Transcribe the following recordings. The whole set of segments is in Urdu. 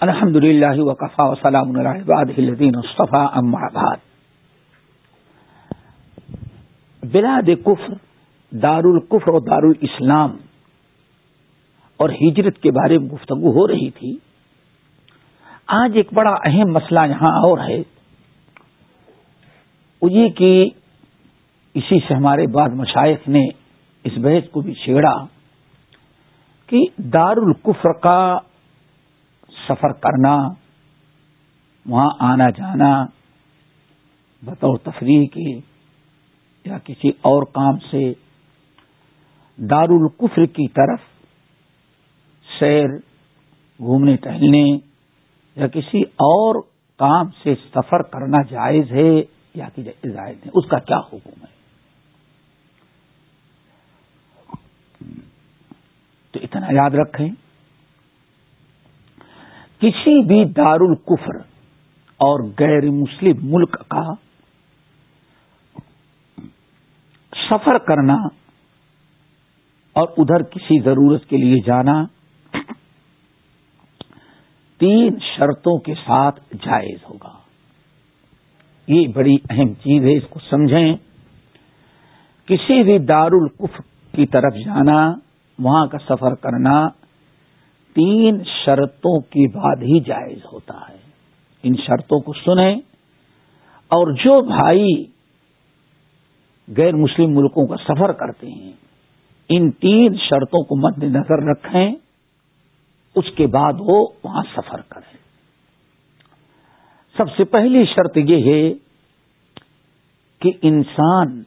الحمد للہ وقفا وسلام الدین مصطفیٰ بعد. بلاد کفر دار القفر اور دار الاسلام اور ہجرت کے بارے میں گفتگو ہو رہی تھی. آج ایک بڑا اہم مسئلہ یہاں اور ہے. یہ کہ اسی سے ہمارے بعد مشائق نے اس بحث کو بھی چھیڑا کہ دار القفر کا سفر کرنا، وہاں آنا جانا، بطور تفریح کے یا کسی اور کام سے دار القفر کی طرف سیر، گھومنے، ٹہلنے یا کسی اور کام سے سفر کرنا جائز ہے یا کہ جائز ہے، اس کا کیا حکم ہے؟ تو اتنا یاد رکھیں۔ کسی بھی دار القفر اور غیر مسلم ملک کا سفر کرنا اور ادھر کسی ضرورت کے لیے جانا تین شرطوں کے ساتھ جائز ہوگا۔ یہ بڑی اہم چیز ہے، اس کو سمجھیں۔ کسی بھی دار القف کی طرف جانا، وہاں کا سفر کرنا تین شرطوں کے بعد ہی جائز ہوتا ہے۔ ان شرطوں کو سنیں اور جو بھائی غیر مسلم ملکوں کا سفر کرتے ہیں، ان تین شرطوں کو مد نظر رکھیں، اس کے بعد وہ وہاں سفر کریں۔ سب سے پہلی شرط یہ ہے کہ انسان،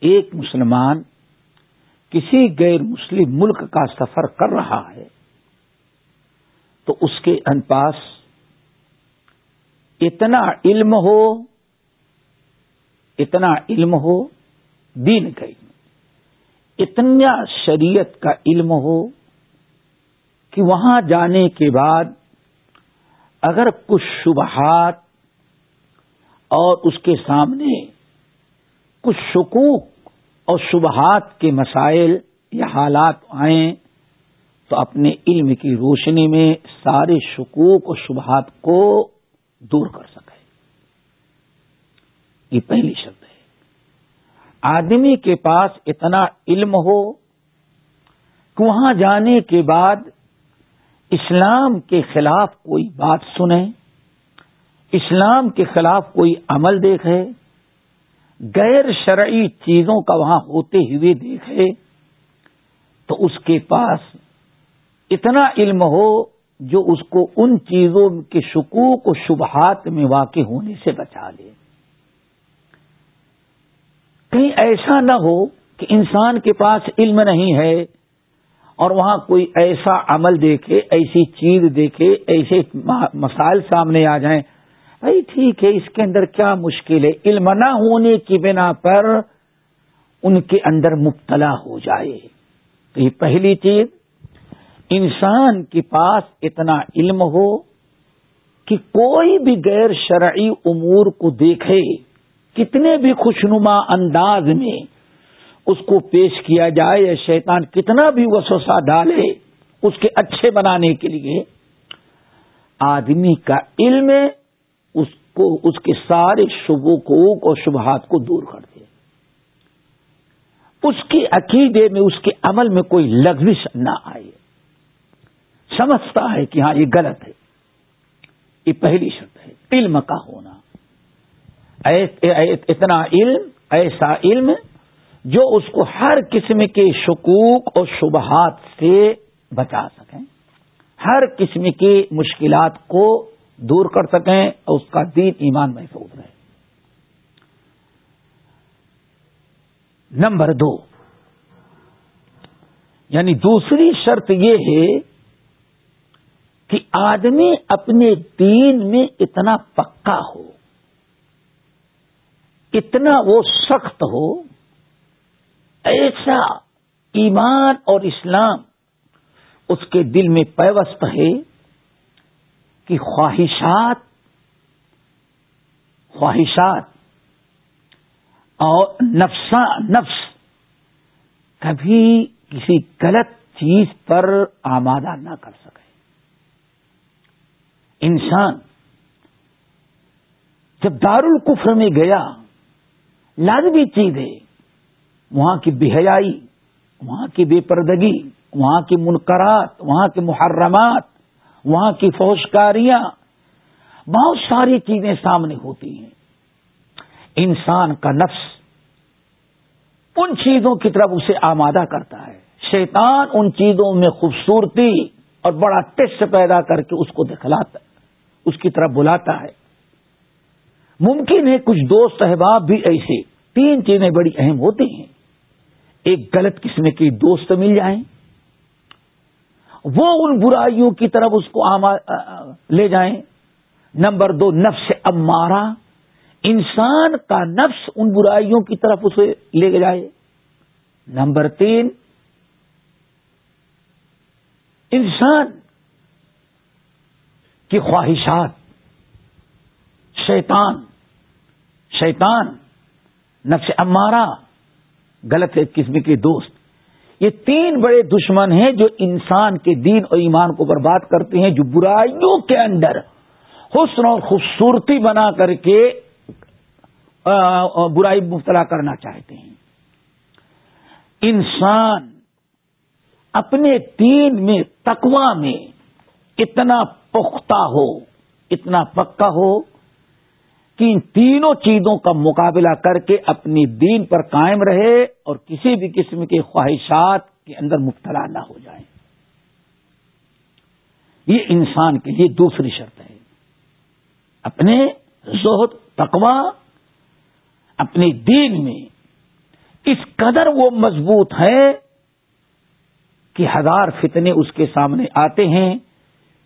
ایک مسلمان کسی غیر مسلم ملک کا سفر کر رہا ہے۔ تو اس کے ان پاس اتنا علم ہو، اتنا علم ہو، دین کا علم۔ اتنا شریعت کا علم ہو کہ وہاں جانے کے بعد اگر کچھ شبہات اور اس کے سامنے کچھ شکوک اور شبہات کے مسائل یا حالات آئیں تو اپنے علم کی روشنی میں سارے شکوک و شبہات کو دور کر سکے۔ یہ پہلی شرط ہے۔ آدمی کے پاس اتنا علم ہو کہ وہاں جانے کے بعد اسلام کے خلاف کوئی بات سنے، اسلام کے خلاف کوئی عمل دیکھے، غیر شرعی چیزوں کا وہاں ہوتے ہوئے دیکھے، تو اس کے پاس اتنا علم ہو جو اس کو ان چیزوں کے شکوک و شبہات میں واقع ہونے سے بچا لے۔ کہیں ایسا نہ ہو کہ انسان کے پاس علم نہیں ہے اور وہاں کوئی ایسا عمل دیکھے، ایسی چیز دیکھے، ایسے مسائل سامنے آ جائیں، بھائی ٹھیک ہے، اس کے اندر کیا مشکل ہے؟ علم نہ ہونے کی بنا پر ان کے اندر مبتلا ہو جائے۔ تو یہ پہلی چیز۔ انسان کے پاس اتنا علم ہو کہ کوئی بھی غیر شرعی امور کو دیکھے، کتنے بھی خوشنما انداز میں اس کو پیش کیا جائے یا شیطان کتنا بھی وسوسہ ڈالے اس کے اچھے بنانے کے لیے، آدمی کا علم اس کو، اس کے سارے شبوں کو اور شبہات کو دور کر دے۔ اس کے عقیدے میں، اس کے عمل میں کوئی لغزش نہ آئے۔ سمجھتا ہے کہ ہاں یہ غلط ہے۔ یہ پہلی شرط ہے۔ علم کا ہونا۔ اتنا علم، ایسا علم جو اس کو ہر قسم کے شکوک اور شبہات سے بچا سکیں۔ ہر قسم کی مشکلات کو دور کر سکیں اور اس کا دین ایمان محفوظ رہے۔ نمبر دو۔ یعنی دوسری شرط یہ ہے آدمی اپنے دین میں اتنا پکا ہو، اتنا وہ سخت ہو، ایسا ایمان اور اسلام اس کے دل میں پیوست ہے کہ خواہشات خواہشات اور نفسا، نفس کبھی کسی غلط چیز پر آمادہ نہ کر سکے۔ انسان جب دار القفر میں گیا، لازمی چیز ہے، وہاں کی بہیائی وہاں کی بے پردگی، وہاں کی منقرات، وہاں کے محرمات، وہاں کی فوشکاریاں، بہت ساری چیزیں سامنے ہوتی ہیں۔ انسان کا نفس ان چیزوں کی طرف اسے آمادہ کرتا ہے۔ شیطان ان چیزوں میں خوبصورتی اور بڑا ٹیسٹ پیدا کر کے اس کو دکھلاتا ہے۔ اس کی طرف بلاتا ہے۔ ممکن ہے کچھ دوست احباب بھی ایسے تین چیزیں بڑی اہم ہوتی ہیں۔ ایک غلط قسم کی دوست مل جائیں۔ وہ ان برائیوں کی طرف اس کو لے جائیں۔ نمبر دو، نفس امارا انسان کا نفس ان برائیوں کی طرف اسے لے جائے۔ نمبر تین، انسان کی خواہشات۔ شیطان شیطان، نفس امارا غلط قسم کے دوست۔ یہ تین بڑے دشمن ہیں جو انسان کے دین اور ایمان کو برباد کرتے ہیں، جو برائیوں کے اندر حسن اور خوبصورتی بنا کر کے برائی مبتلا کرنا چاہتے ہیں۔ انسان اپنے دین میں تقوا میں اتنا پختہ ہو، اتنا پکا ہو کہ ان تینوں چیزوں کا مقابلہ کر کے اپنی دین پر قائم رہے اور کسی بھی قسم کے خواہشات کے اندر مبتلا نہ ہو جائیں۔ یہ انسان کے لیے دوسری شرط ہے۔ اپنے زہد تقوا اپنے دین میں اس قدر وہ مضبوط ہے کہ ہزار فتنے اس کے سامنے آتے ہیں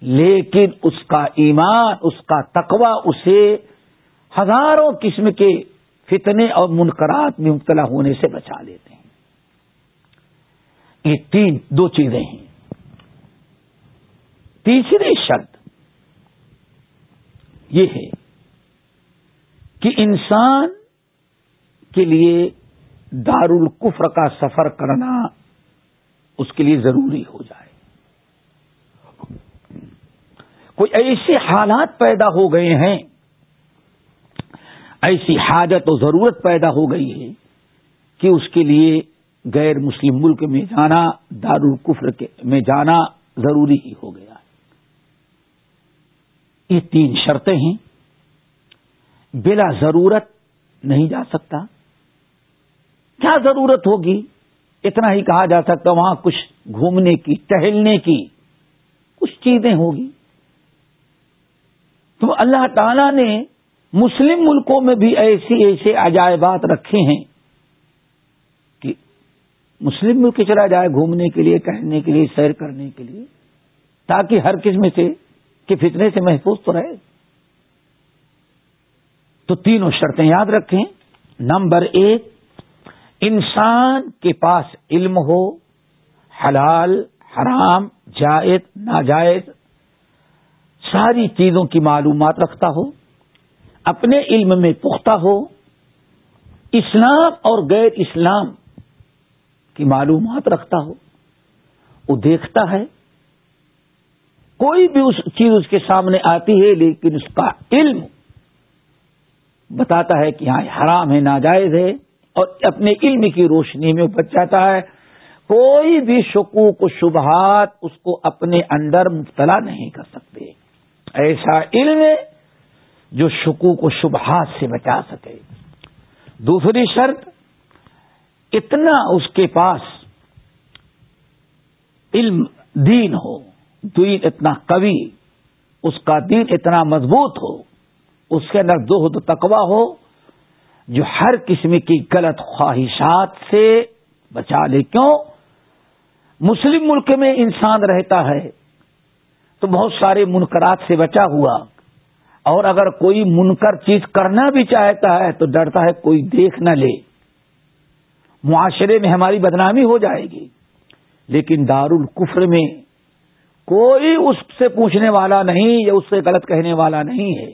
لیکن اس کا ایمان، اس کا تقوا اسے ہزاروں قسم کے فتنے اور منقرات میں مبتلا ہونے سے بچا لیتے ہیں۔ یہ تین، دو چیزیں ہیں۔ تیسری شرط یہ ہے کہ انسان کے لیے دار القفر کا سفر کرنا اس کے لیے ضروری ہو جائے۔ کوئی ایسے حالات پیدا ہو گئے ہیں، ایسی حاجت و ضرورت پیدا ہو گئی ہے کہ اس کے لیے غیر مسلم ملک میں جانا دارالقفر میں جانا ضروری ہی ہو گیا۔ یہ تین شرطیں ہیں۔ بلا ضرورت نہیں جا سکتا۔ کیا ضرورت ہوگی؟ اتنا ہی کہا جا سکتا، وہاں کچھ گھومنے کی، ٹہلنے کی کچھ چیزیں ہوگی۔ تو اللہ تعالی نے مسلم ملکوں میں بھی ایسی ایسے عجائبات رکھے ہیں کہ مسلم ملک چلا جائے گھومنے کے لیے، ٹہلنے کے لیے، سیر کرنے کے لیے، تاکہ ہر قسم سے کہ فتنے سے محفوظ تو رہے۔ تو تینوں شرطیں یاد رکھیں۔ نمبر ایک، انسان کے پاس علم ہو، حلال، حرام، جائز، ناجائز ساری چیزوں کی معلومات رکھتا ہو، اپنے علم میں پختہ ہو، اسلام اور غیر اسلام کی معلومات رکھتا ہو، وہ دیکھتا ہے۔ کوئی بھی اس چیز اس کے سامنے آتی ہے، لیکن اس کا علم بتاتا ہے کہ ہاں حرام ہے، ناجائز ہے، اور اپنے علم کی روشنی میں بچ جاتا ہے۔ کوئی بھی شکوک و شبہات اس کو اپنے اندر مبتلا نہیں کر سکتے۔ ایسا علم جو شکوک و شبہات سے بچا سکے۔ دوسری شرط، اتنا اس کے پاس علم دین ہو، دین اتنا قوی، اس کا دین اتنا مضبوط ہو، اس کے اندر دو تقوا ہو، جو ہر قسم کی غلط خواہشات سے بچا لے۔ کیوں؟ مسلم ملک میں انسان رہتا ہے۔ تو بہت سارے منکرات سے بچا ہوا۔ اور اگر کوئی منکر چیز کرنا بھی چاہتا ہے تو ڈرتا ہے کوئی دیکھ نہ لے۔ معاشرے میں ہماری بدنامی ہو جائے گی۔ لیکن دار القفر میں کوئی اس سے پوچھنے والا نہیں، یا اس سے غلط کہنے والا نہیں ہے۔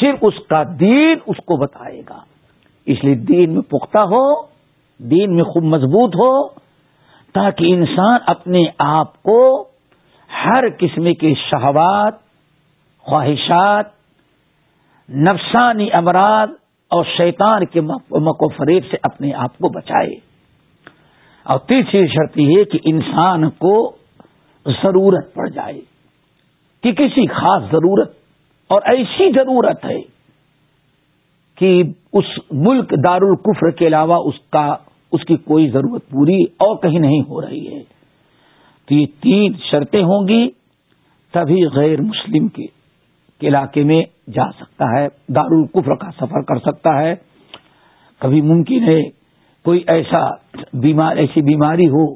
صرف اس کا دین اس کو بتائے گا۔ اس لیے دین میں پختہ ہو، دین میں خوب مضبوط ہو، تاکہ انسان اپنے آپ کو ہر قسم کے شہوات، خواہشات، نفسانی امراض اور شیطان کے مکو فریب سے اپنے آپ کو بچائے۔ اور تیسری شرط یہ کہ انسان کو ضرورت پڑ جائے۔ کہ کسی خاص ضرورت اور ایسی ضرورت ہے کہ اس ملک دار القفر کے علاوہ اس کا، اس کی کوئی ضرورت پوری اور کہیں نہیں ہو رہی ہے۔ تو یہ تین شرطیں ہوں گی، تبھی غیر مسلم کے علاقے میں جا سکتا ہے دارالقفر کا سفر کر سکتا ہے۔ کبھی ممکن ہے کوئی ایسا بیمار، ایسی بیماری ہو،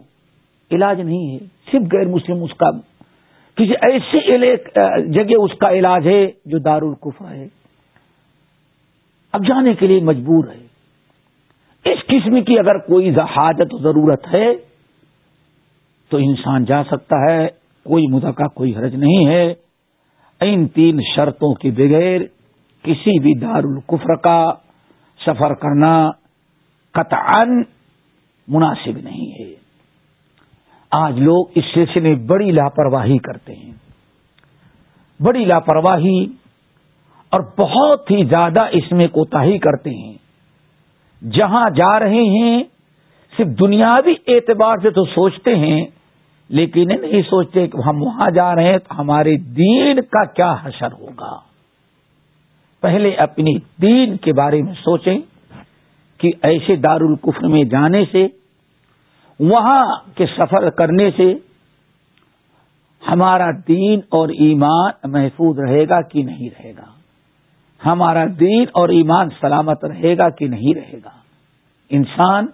علاج نہیں ہے۔ صرف غیر مسلم اس کا، کسی ایسی جگہ اس کا علاج ہے جو دار ہے۔ اب جانے کے لیے مجبور ہے۔ اس قسم کی اگر کوئی حاجت ضرورت ہے تو انسان جا سکتا ہے، کوئی مدعا کوئی حرج نہیں ہے۔ ان تین شرطوں کے بغیر کسی بھی دار القفر کا سفر کرنا قطعا مناسب نہیں ہے۔ آج لوگ اس سلسلے میں بڑی لاپرواہی کرتے ہیں۔ بڑی لاپرواہی اور بہت ہی زیادہ اس میں کوتا کرتے ہیں۔ جہاں جا رہے ہیں، صرف دنیاوی اعتبار سے تو سوچتے ہیں لیکن نہیں سوچتے کہ ہم وہاں جا رہے ہیں تو ہمارے دین کا کیا حشر ہوگا؟ پہلے اپنی دین کے بارے میں سوچیں کہ ایسے دارالقفر میں جانے سے، وہاں کے سفر کرنے سے ہمارا دین اور ایمان محفوظ رہے گا کہ نہیں رہے گا؟ ہمارا دین اور ایمان سلامت رہے گا کہ نہیں رہے گا؟ انسان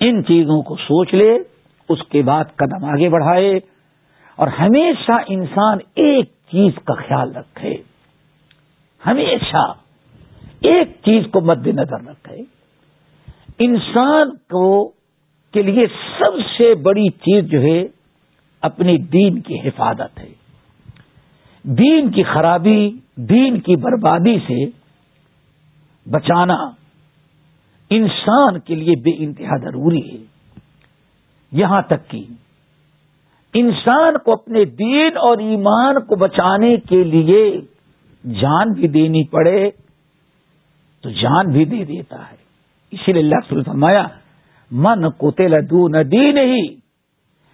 ان چیزوں کو سوچ لے اس کے بعد قدم آگے بڑھائے اور ہمیشہ انسان ایک چیز کا خیال رکھے۔ ہمیشہ ایک چیز کو مد نظر رکھے۔ انسان کو کے لیے سب سے بڑی چیز جو ہے اپنے دین کی حفاظت ہے۔ دین کی خرابی، دین کی بربادی سے بچانا انسان کے لیے بے انتہا ضروری ہے۔ یہاں تک کہ انسان کو اپنے دین اور ایمان کو بچانے کے لیے جان بھی دینی پڑے تو جان بھی دے دیتا ہے۔ اسی لیے اللہ سل فرمایا، من کو تل دون دین ہی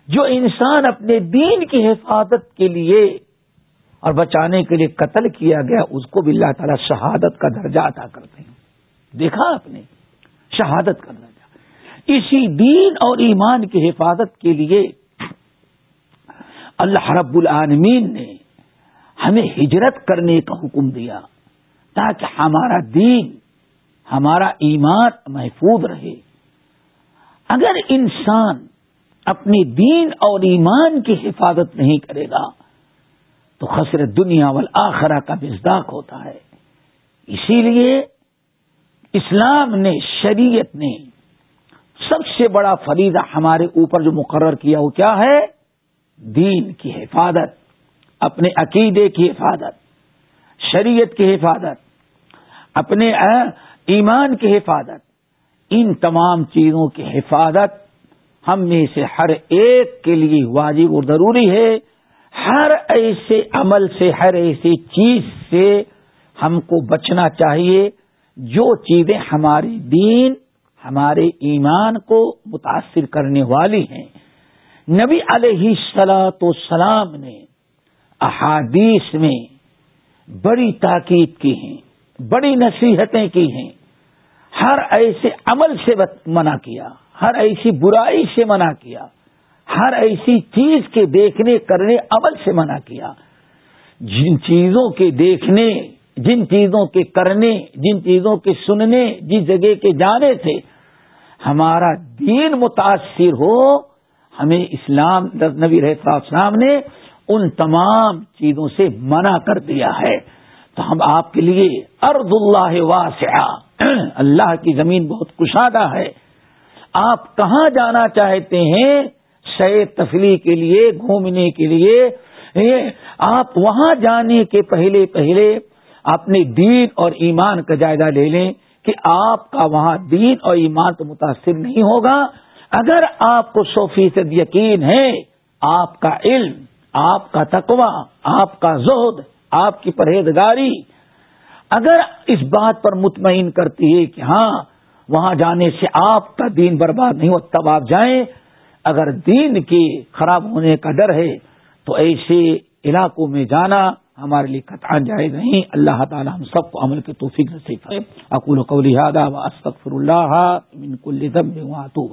جو انسان اپنے دین کی حفاظت کے لیے اور بچانے کے لیے قتل کیا گیا، اس کو بھی اللہ تعالیٰ شہادت کا درجہ عطا کرتے ہیں۔ دیکھا آپ نے، شہادت کا درجہ۔ اسی دین اور ایمان کی حفاظت کے لیے اللہ رب العالمین نے ہمیں ہجرت کرنے کا حکم دیا تاکہ ہمارا دین، ہمارا ایمان محفوظ رہے۔ اگر انسان اپنی دین اور ایمان کی حفاظت نہیں کرے گا، تو خسر دنیا والآخرہ کا مزداق ہوتا ہے۔ اسی لیے اسلام نے، شریعت نے سب سے بڑا فریضہ ہمارے اوپر جو مقرر کیا وہ کیا ہے؟ دین کی حفاظت، اپنے عقیدے کی حفاظت، شریعت کی حفاظت، اپنے ایمان کی حفاظت، ان تمام چیزوں کی حفاظت ہم میں سے ہر ایک کے لیے واجب اور ضروری ہے۔ ہر ایسے عمل سے، ہر ایسی چیز سے ہم کو بچنا چاہیے۔ جو چیزیں ہمارے دین ہمارے ایمان کو متاثر کرنے والی ہیں۔ نبی علیہ سلاۃ سلام نے احادیث میں بڑی تاکید کی ہیں، بڑی نصیحتیں کی ہیں۔ ہر ایسے عمل سے منع کیا، ہر ایسی برائی سے منع کیا، ہر ایسی چیز کے دیکھنے، کرنے، عمل سے منع کیا۔ جن چیزوں کے دیکھنے جن چیزوں کے کرنے، جن چیزوں کے سننے، جس جگہ کے جانے سے ہمارا دین متاثر ہو، ہمیں اسلام نبی رہتا اسلام نے ان تمام چیزوں سے منع کر دیا ہے۔ تو ہم آپ کے لیے ارد اللہ واسعہ۔ اللہ کی زمین بہت کشادہ ہے۔ آپ کہاں جانا چاہتے ہیں؟ شیر تفریح کے لیے، گھومنے کے لیے۔ آپ وہاں جانے کے پہلے پہلے اپنے دین اور ایمان کا جائزہ لے لیں کہ آپ کا وہاں دین اور ایمان تو متاثر نہیں ہوگا۔ اگر آپ کو سو فیصد یقین ہے، آپ کا علم، آپ کا تقوی، آپ کا زہد، آپ کی پرہیزگاری، اگر اس بات پر مطمئن کرتی ہے کہ ہاں وہاں جانے سے آپ کا دین برباد نہیں ہو تب آپ جائیں۔ اگر دین کے خراب ہونے کا ڈر ہے، تو ایسے علاقوں میں جانا ہمارے لیے قطان جائز نہیں۔ اللہ تعالی ہم سب کو عمل کے توفیق نصیب ہے اقول قولی هذا واستغفر الله من كل ذنب واتوب